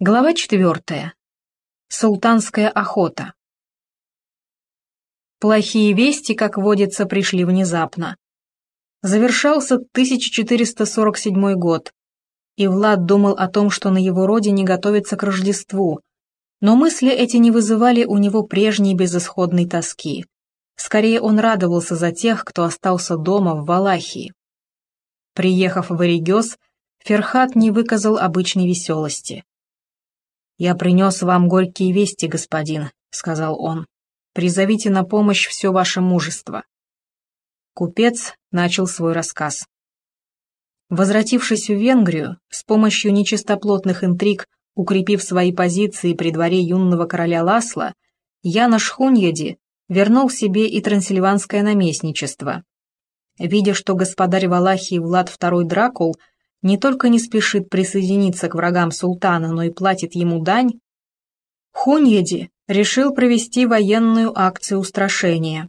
Глава четвертая. Султанская охота. Плохие вести, как водится, пришли внезапно. Завершался 1447 год, и Влад думал о том, что на его родине готовится к Рождеству, но мысли эти не вызывали у него прежней безысходной тоски. Скорее он радовался за тех, кто остался дома в Валахии. Приехав в Оригёс, Ферхат не выказал обычной веселости. «Я принес вам горькие вести, господин», — сказал он. «Призовите на помощь все ваше мужество». Купец начал свой рассказ. Возвратившись в Венгрию, с помощью нечистоплотных интриг, укрепив свои позиции при дворе юного короля Ласла, Янош Хуньяди вернул себе и трансильванское наместничество. Видя, что господарь Валахии Влад II Дракул — не только не спешит присоединиться к врагам султана, но и платит ему дань, Хуньеди решил провести военную акцию устрашения.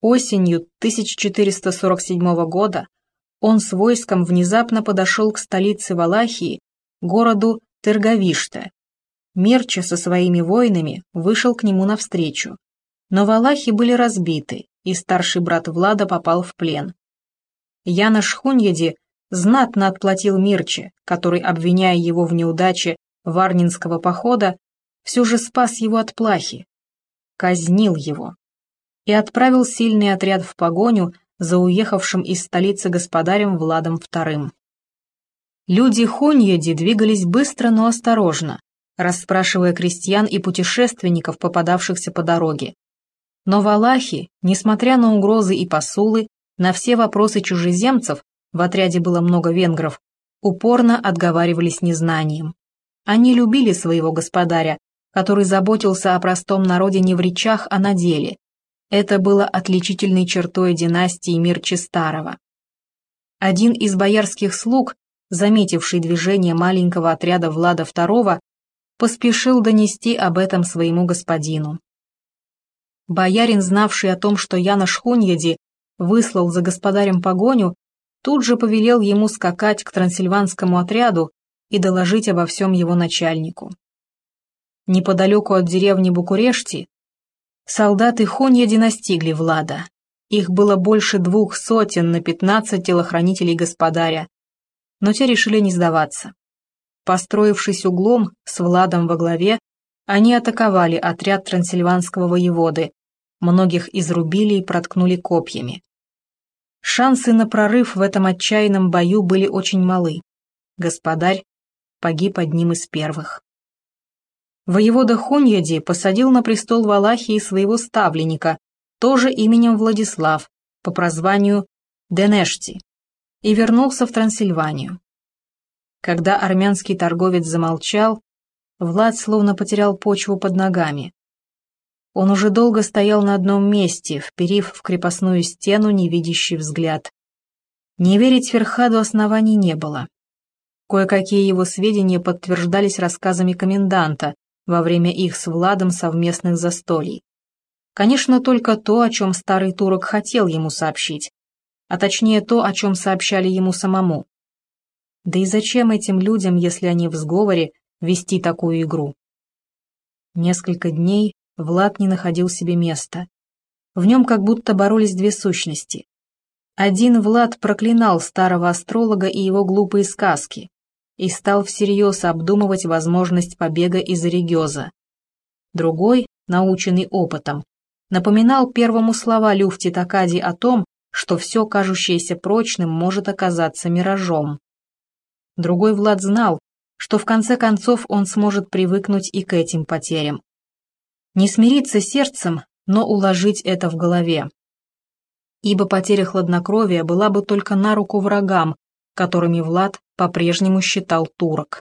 Осенью 1447 года он с войском внезапно подошел к столице Валахии, городу Терговиште. Мерча со своими воинами вышел к нему навстречу. Но валахи были разбиты, и старший брат Влада попал в плен. Янош Хуньеди знатно отплатил Мирче, который, обвиняя его в неудаче Варнинского похода, все же спас его от плахи, казнил его и отправил сильный отряд в погоню за уехавшим из столицы господарем Владом II. Люди Хуньеди двигались быстро, но осторожно, расспрашивая крестьян и путешественников, попадавшихся по дороге. Но валахи, несмотря на угрозы и посулы, на все вопросы чужеземцев в отряде было много венгров, упорно отговаривались незнанием. Они любили своего господаря, который заботился о простом народе не в речах, а на деле. Это было отличительной чертой династии Мирчи Старого. Один из боярских слуг, заметивший движение маленького отряда Влада II, поспешил донести об этом своему господину. Боярин, знавший о том, что Яна Шхуньяди выслал за господарем погоню, тут же повелел ему скакать к трансильванскому отряду и доложить обо всем его начальнику. Неподалеку от деревни Букурешти солдаты Хоньяди настигли Влада. Их было больше двух сотен на пятнадцать телохранителей господаря, но те решили не сдаваться. Построившись углом с Владом во главе, они атаковали отряд трансильванского воеводы, многих изрубили и проткнули копьями. Шансы на прорыв в этом отчаянном бою были очень малы. Господарь погиб одним из первых. Воевода Хуньяди посадил на престол Валахии своего ставленника, тоже именем Владислав, по прозванию Денешти, и вернулся в Трансильванию. Когда армянский торговец замолчал, Влад словно потерял почву под ногами. Он уже долго стоял на одном месте, вперив в крепостную стену невидящий взгляд. Не верить Ферхаду оснований не было. Кое-какие его сведения подтверждались рассказами коменданта во время их с Владом совместных застолий. Конечно, только то, о чем старый турок хотел ему сообщить, а точнее то, о чем сообщали ему самому. Да и зачем этим людям, если они в сговоре, вести такую игру? Несколько дней Влад не находил себе места. В нем как будто боролись две сущности. Один Влад проклинал старого астролога и его глупые сказки и стал всерьез обдумывать возможность побега из Орегеза. Другой, наученный опытом, напоминал первому слова Люфти Такади о том, что все кажущееся прочным может оказаться миражом. Другой Влад знал, что в конце концов он сможет привыкнуть и к этим потерям. Не смириться сердцем, но уложить это в голове. Ибо потеря хладнокровия была бы только на руку врагам, которыми Влад по-прежнему считал турок.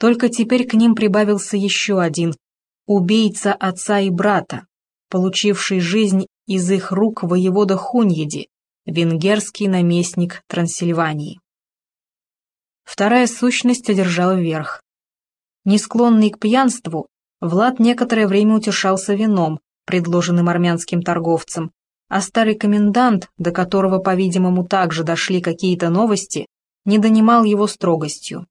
Только теперь к ним прибавился еще один – убийца отца и брата, получивший жизнь из их рук воевода Хуньеди, венгерский наместник Трансильвании. Вторая сущность одержала верх. Не склонный к пьянству, Влад некоторое время утешался вином, предложенным армянским торговцем, а старый комендант, до которого, по-видимому, также дошли какие-то новости, не донимал его строгостью.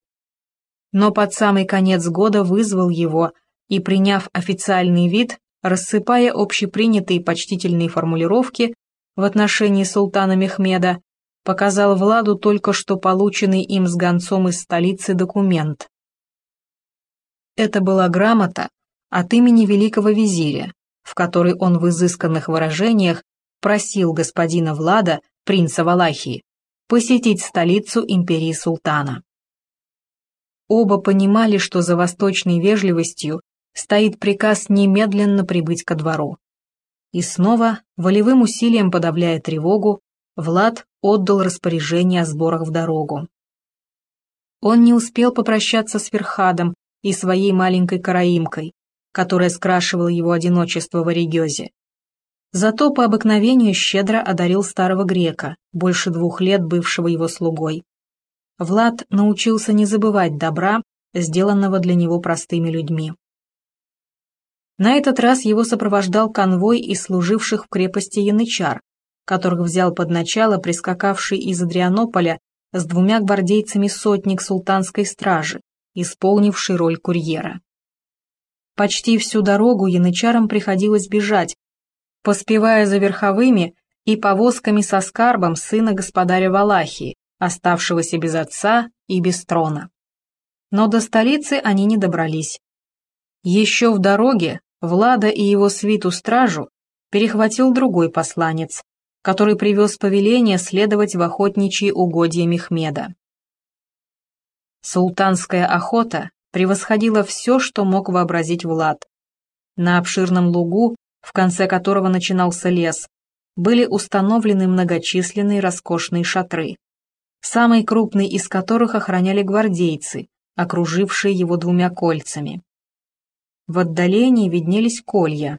но под самый конец года вызвал его и, приняв официальный вид, рассыпая общепринятые почтительные формулировки в отношении султана Мехмеда, показал Владу только что полученный им с гонцом из столицы документ. Это была грамота от имени великого визиря, в которой он в изысканных выражениях просил господина Влада, принца Валахии, посетить столицу империи султана. Оба понимали, что за восточной вежливостью стоит приказ немедленно прибыть ко двору. И снова, волевым усилием подавляя тревогу, Влад отдал распоряжение о сборах в дорогу. Он не успел попрощаться с Верхадом и своей маленькой караимкой, которая скрашивала его одиночество в Орегезе. Зато по обыкновению щедро одарил старого грека, больше двух лет бывшего его слугой. Влад научился не забывать добра, сделанного для него простыми людьми. На этот раз его сопровождал конвой из служивших в крепости янычар, которых взял под начало прискакавший из Адрианополя с двумя гвардейцами сотник султанской стражи, исполнивший роль курьера. Почти всю дорогу янычарам приходилось бежать, поспевая за верховыми и повозками со скарбом сына господаря Валахии, оставшегося без отца и без трона. Но до столицы они не добрались. Еще в дороге Влада и его свиту-стражу перехватил другой посланец, который привез повеление следовать в охотничьи угодья Мехмеда. Султанская охота превосходила все, что мог вообразить Влад. На обширном лугу, в конце которого начинался лес, были установлены многочисленные роскошные шатры, самый крупный из которых охраняли гвардейцы, окружившие его двумя кольцами. В отдалении виднелись колья,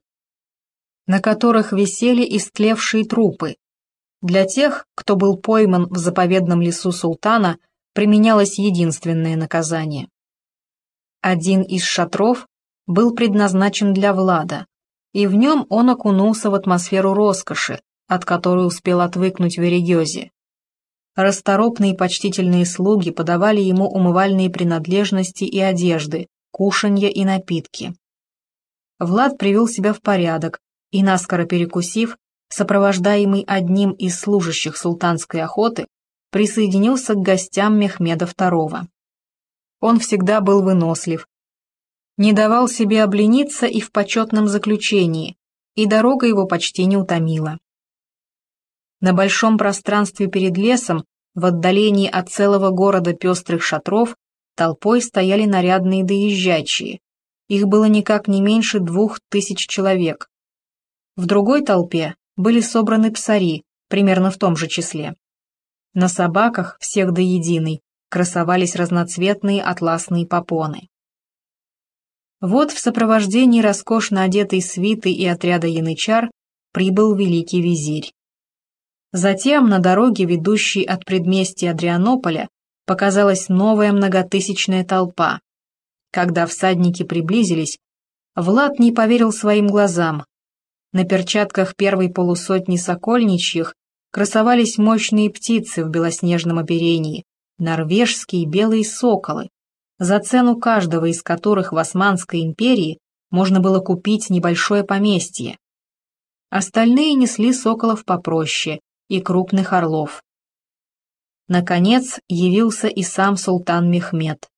на которых висели истлевшие трупы. Для тех, кто был пойман в заповедном лесу султана, применялось единственное наказание. Один из шатров был предназначен для Влада, и в нем он окунулся в атмосферу роскоши, от которой успел отвыкнуть в Эрегезе. Расторопные почтительные слуги подавали ему умывальные принадлежности и одежды, кушанья и напитки. Влад привел себя в порядок и, наскоро перекусив, сопровождаемый одним из служащих султанской охоты, присоединился к гостям Мехмеда II. Он всегда был вынослив, не давал себе облениться и в почетном заключении, и дорога его почти не утомила. На большом пространстве перед лесом, в отдалении от целого города пестрых шатров, Толпой стояли нарядные доезжачие. Их было никак не меньше двух тысяч человек. В другой толпе были собраны псари, примерно в том же числе. На собаках, всех до единой, красовались разноцветные атласные попоны. Вот в сопровождении роскошно одетой свиты и отряда янычар прибыл великий визирь. Затем на дороге, ведущей от предместья Адрианополя, показалась новая многотысячная толпа. Когда всадники приблизились, Влад не поверил своим глазам. На перчатках первой полусотни сокольничьих красовались мощные птицы в белоснежном оперении, норвежские белые соколы, за цену каждого из которых в Османской империи можно было купить небольшое поместье. Остальные несли соколов попроще и крупных орлов. Наконец явился и сам султан Мехмед.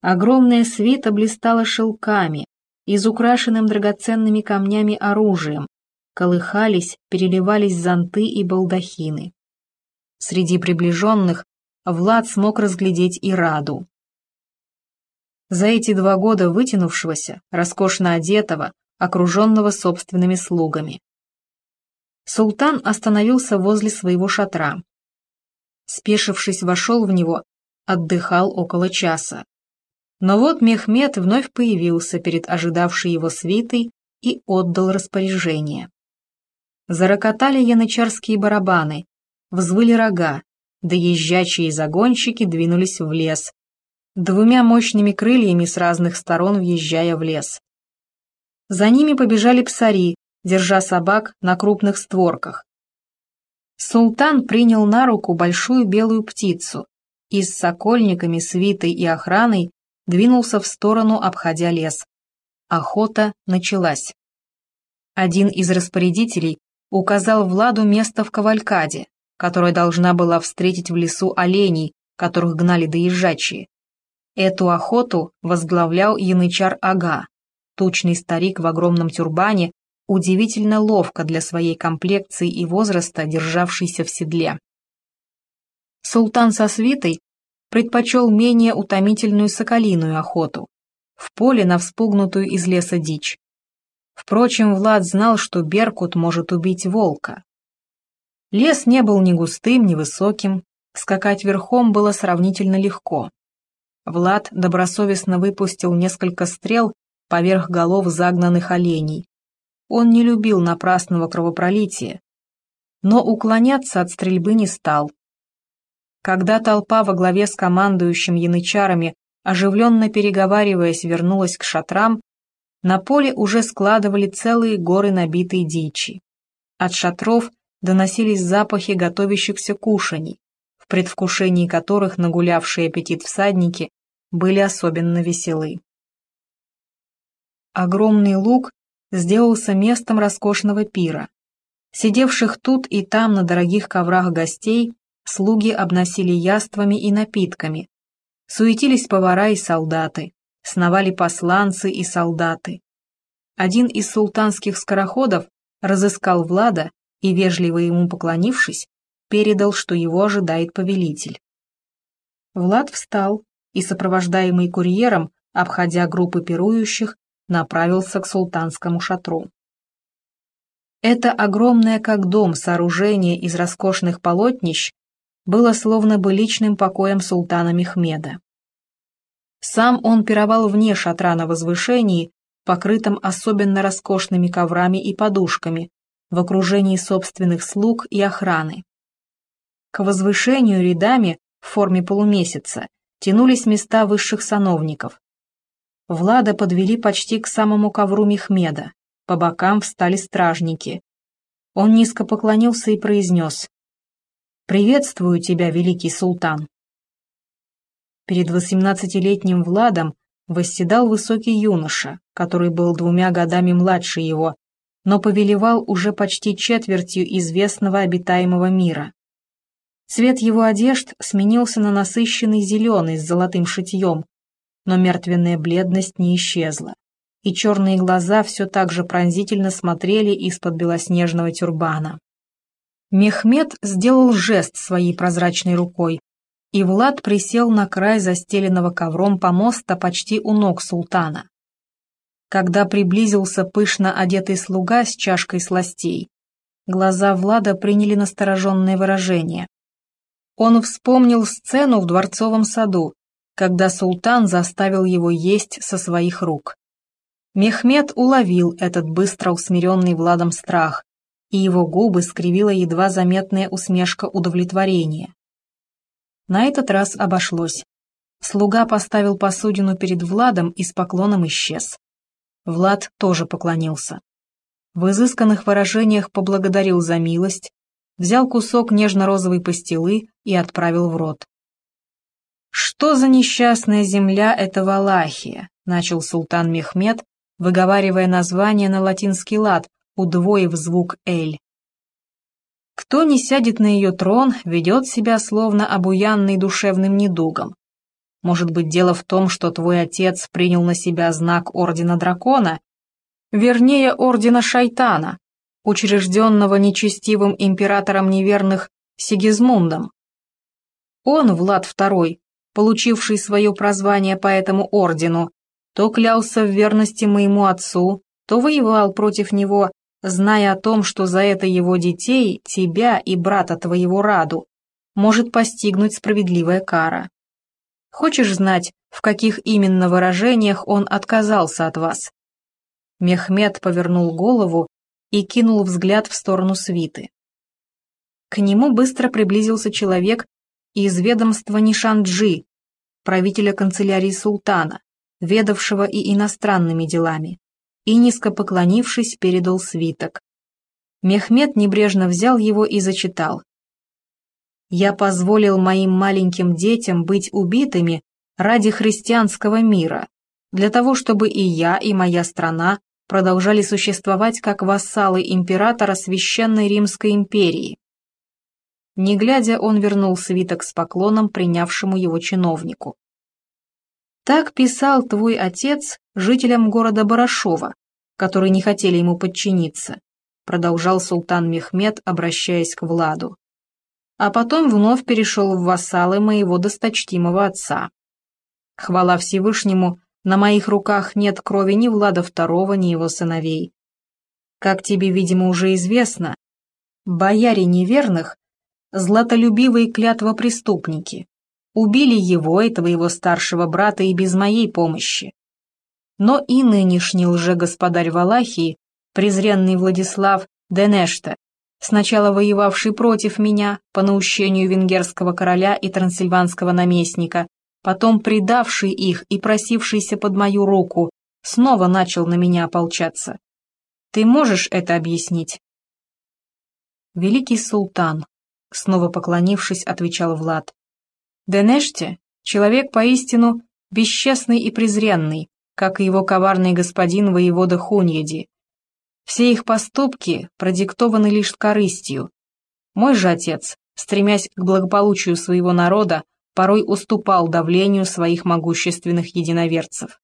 Огромная свита блистала шелками, изукрашенным драгоценными камнями оружием, колыхались, переливались зонты и балдахины. Среди приближенных Влад смог разглядеть и Раду. За эти два года вытянувшегося, роскошно одетого, окруженного собственными слугами. Султан остановился возле своего шатра, спешившись, вошел в него, отдыхал около часа. Но вот Мехмед вновь появился перед ожидавшей его свитой и отдал распоряжение. Зарокотали янычарские барабаны, взвыли рога, доезжачие загонщики двинулись в лес, двумя мощными крыльями с разных сторон въезжая в лес. За ними побежали псари, держа собак на крупных створках, Султан принял на руку большую белую птицу и с сокольниками, свитой и охраной двинулся в сторону, обходя лес. Охота началась. Один из распорядителей указал Владу место в кавалькаде, которая должна была встретить в лесу оленей, которых гнали доезжачие. Эту охоту возглавлял янычар Ага, тучный старик в огромном тюрбане, удивительно ловко для своей комплекции и возраста, державшийся в седле. Султан со свитой предпочел менее утомительную соколиную охоту, в поле на вспугнутую из леса дичь. Впрочем, Влад знал, что Беркут может убить волка. Лес не был ни густым, ни высоким, скакать верхом было сравнительно легко. Влад добросовестно выпустил несколько стрел поверх голов загнанных оленей. Он не любил напрасного кровопролития, но уклоняться от стрельбы не стал. Когда толпа во главе с командующим янычарами, оживленно переговариваясь, вернулась к шатрам, на поле уже складывали целые горы набитой дичи. От шатров доносились запахи готовящихся кушаний, в предвкушении которых нагулявшие аппетит всадники были особенно веселы. Огромный луг сделался местом роскошного пира. Сидевших тут и там на дорогих коврах гостей слуги обносили яствами и напитками. Суетились повара и солдаты, сновали посланцы и солдаты. Один из султанских скороходов разыскал Влада и, вежливо ему поклонившись, передал, что его ожидает повелитель. Влад встал и, сопровождаемый курьером, обходя группы пирующих, направился к султанскому шатру. Это огромное как дом сооружение из роскошных полотнищ было словно бы личным покоем султана Мехмеда. Сам он пировал вне шатра на возвышении, покрытом особенно роскошными коврами и подушками, в окружении собственных слуг и охраны. К возвышению рядами в форме полумесяца тянулись места высших сановников. Влада подвели почти к самому ковру Мехмеда, по бокам встали стражники. Он низко поклонился и произнес «Приветствую тебя, великий султан». Перед восемнадцатилетним Владом восседал высокий юноша, который был двумя годами младше его, но повелевал уже почти четвертью известного обитаемого мира. Цвет его одежд сменился на насыщенный зеленый с золотым шитьем, но мертвенная бледность не исчезла, и черные глаза все так же пронзительно смотрели из-под белоснежного тюрбана. Мехмед сделал жест своей прозрачной рукой, и Влад присел на край застеленного ковром помоста почти у ног султана. Когда приблизился пышно одетый слуга с чашкой сластей, глаза Влада приняли настороженное выражение. Он вспомнил сцену в дворцовом саду, когда султан заставил его есть со своих рук. Мехмед уловил этот быстро усмиренный Владом страх, и его губы скривила едва заметная усмешка удовлетворения. На этот раз обошлось. Слуга поставил посудину перед Владом и с поклоном исчез. Влад тоже поклонился. В изысканных выражениях поблагодарил за милость, взял кусок нежно-розовой пастилы и отправил в рот. «Что за несчастная земля это Валахия?» — начал султан Мехмед, выговаривая название на латинский лад, удвоив звук «эль». Кто не сядет на ее трон, ведет себя словно обуянный душевным недугом. Может быть, дело в том, что твой отец принял на себя знак Ордена Дракона, вернее, Ордена Шайтана, учрежденного нечестивым императором неверных Сигизмундом. Он, Влад II, получивший свое прозвание по этому ордену, то клялся в верности моему отцу, то воевал против него зная о том, что за это его детей, тебя и брата твоего Раду, может постигнуть справедливая кара. Хочешь знать, в каких именно выражениях он отказался от вас?» Мехмед повернул голову и кинул взгляд в сторону свиты. К нему быстро приблизился человек из ведомства Нишанджи, правителя канцелярии султана, ведавшего и иностранными делами и, низко поклонившись, передал свиток. Мехмед небрежно взял его и зачитал. «Я позволил моим маленьким детям быть убитыми ради христианского мира, для того, чтобы и я, и моя страна продолжали существовать как вассалы императора Священной Римской империи. Не глядя, он вернул свиток с поклоном принявшему его чиновнику. Так писал твой отец жителям города Барашова, которые не хотели ему подчиниться, продолжал султан Мехмед, обращаясь к Владу. А потом вновь перешел в вассалы моего досточтимого отца. Хвала Всевышнему, на моих руках нет крови ни Влада II, ни его сыновей. Как тебе, видимо, уже известно, бояре неверных – златолюбивые клятвопреступники. Убили его и твоего старшего брата и без моей помощи. Но и нынешний лже-господарь Валахии, презренный Владислав Денешта, сначала воевавший против меня по наущению венгерского короля и трансильванского наместника, потом предавший их и просившийся под мою руку, снова начал на меня ополчаться. Ты можешь это объяснить? Великий султан, снова поклонившись, отвечал Влад. Денеште — человек поистину бесчестный и презренный, как и его коварный господин воевода Хуньеди. Все их поступки продиктованы лишь корыстью. Мой же отец, стремясь к благополучию своего народа, порой уступал давлению своих могущественных единоверцев.